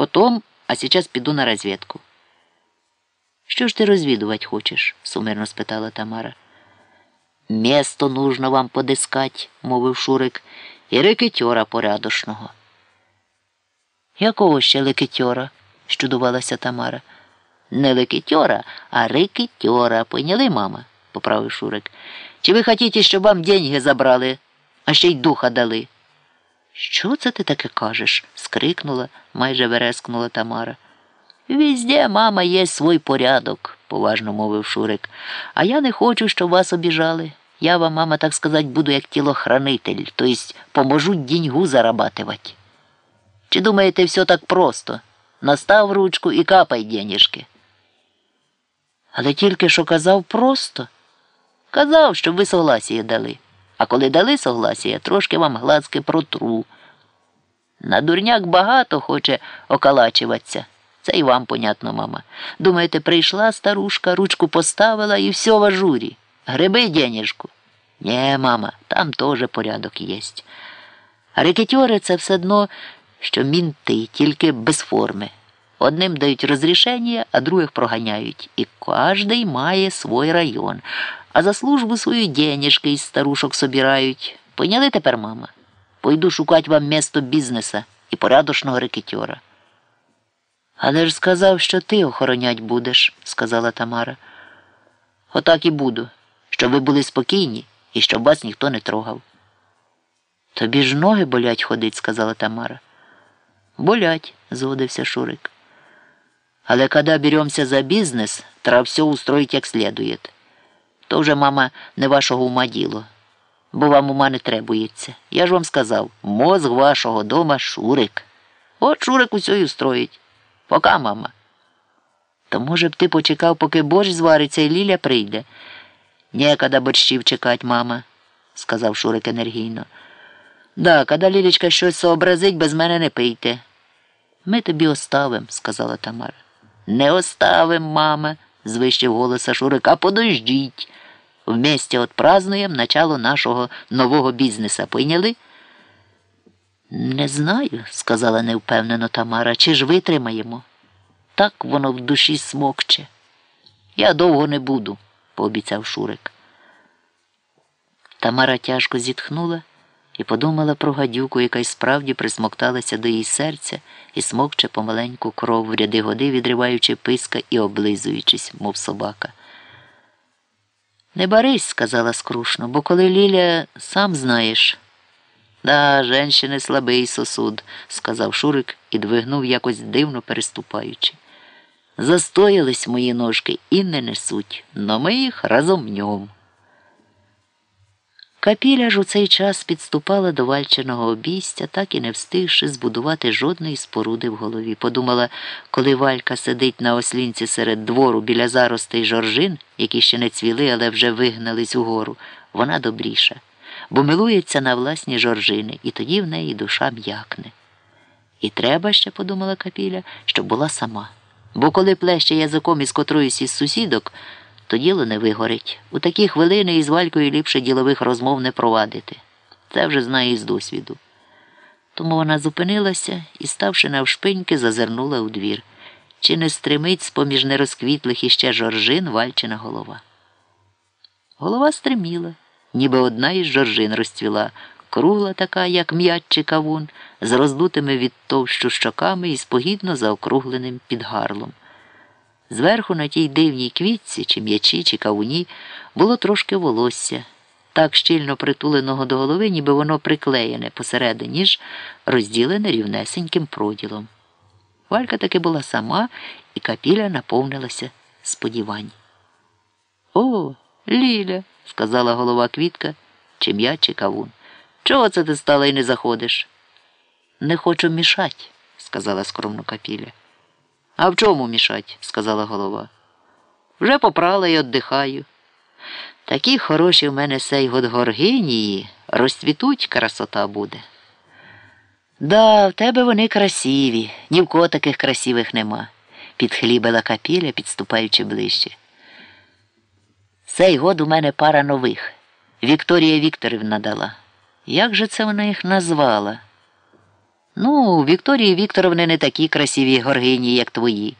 Потом, а сейчас піду на розвідку. Що ж ти розвідувати хочеш? сумирно спитала Тамара. Место нужно вам подискать, мовив Шурик, і рекетьора порядошного. Якого ще лекетьора? щудувалася Тамара. Не лекетьора, а рекетьора. Поняли, мама? поправив Шурик. Чи ви хотіте, щоб вам деньги забрали, а ще й духа дали? Що це ти таке кажеш? скрикнула, майже верескнула Тамара. Візде, мама, є свій порядок, поважно мовив Шурик. А я не хочу, щоб вас обіжали. Я вам, мама, так сказать, буду як тілохранитель, то есть поможу деньгу зарабатывать. Чи думаєте, все так просто? Настав ручку і капай денежки. Але тільки що казав просто. Казав, щоб ви согласія дали. А коли дали согласія, трошки вам глазки протру. На дурняк багато хоче окалачуватися. Це і вам, понятно, мама. Думаєте, прийшла старушка, ручку поставила і все в ажурі. Гриби денежку. Нє, мама, там теж порядок єсть. А рекетьори це все одно, що мінти, тільки без форми. Одним дають розрішення, а других проганяють. І кожний має свій район. А за службу свою денежки із старушок собирають. Поняли тепер, мама? Пойду шукати вам місто бізнеса і порядочного рекетьора. Але ж сказав, що ти охоронять будеш, сказала Тамара. Отак і буду, щоб ви були спокійні і щоб вас ніхто не трогав. Тобі ж ноги болять ходить, сказала Тамара. Болять, згодився Шурик. Але коли беремося за бізнес, треба все устроїть як следует. То вже, мама, не вашого ума діло, бо вам ума не требується. Я ж вам сказав, мозг вашого дома Шурик. От Шурик усе й устроїть. Пока, мама. То, може б ти почекав, поки борщ звариться і Ліля прийде. Некада борщів чекать, мама, сказав Шурик енергійно. Да, коли Лілічка щось сообразить, без мене не пийте. Ми тобі оставим, сказала Тамара. Не оставим, мама, звищив голоса Шурик, а подождіть. Вместе отпразнуємо начало нашого нового бізнеса. Пойняли? Не знаю, сказала невпевнено Тамара, чи ж витримаємо. Так воно в душі смокче. Я довго не буду, пообіцяв Шурик. Тамара тяжко зітхнула і подумала про гадюку, яка й справді присмокталася до її серця і смокче помаленьку кров в ряди годи, відриваючи писка і облизуючись, мов собака. Не барись, сказала скрушно, бо коли Ліля, сам знаєш. Да, женщини слабий сосуд, сказав Шурик і двигнув якось дивно переступаючи. Застоялись мої ножки і не несуть, но ми їх разом ньом. Капіля ж у цей час підступала до вальченого обійстя, так і не встигши збудувати жодної споруди в голові. Подумала, коли Валька сидить на ослінці серед двору біля заростей жоржин, які ще не цвіли, але вже вигнались угору, вона добріша, бо милується на власні жоржини, і тоді в неї душа м'якне. І треба ще, подумала Капіля, щоб була сама. Бо коли плеще язиком із котроюсь із сусідок, то діло не вигорить. У такі хвилини із валькою ліпше ділових розмов не провадити. Це вже знає із досвіду. Тому вона зупинилася і, ставши навшпиньки, зазирнула у двір. Чи не стримить з поміж нерозквітлих іще жоржин вальчина голова? Голова стриміла, ніби одна із жоржин розцвіла, кругла така, як м'ячий кавун, з роздутими від товщу щоками і спогідно заокругленим підгарлом. Зверху на тій дивній квітці, чи м'ячі, чи кавуні, було трошки волосся, так щільно притуленого до голови, ніби воно приклеєне посередині ж, розділене рівнесеньким проділом. Валька таки була сама, і капіля наповнилася сподівань. О, Ліля, сказала голова квітка, чи м'яч, чи кавун. Чого це ти стала і не заходиш? Не хочу мішать, сказала скромно капіля. А в чому мішать? сказала голова. Вже попрала і віддихаю. Такі хороші в мене сей год горгинії, розцвітуть красота буде. Да, в тебе вони красиві, ні в кого таких красивих нема, підхлібила капіля, підступаючи ближче. Сей год у мене пара нових. Вікторія Вікторівна дала. Як же це вона їх назвала? Ну, Вікторії Вікторовни не такі красиві горгині, як твої.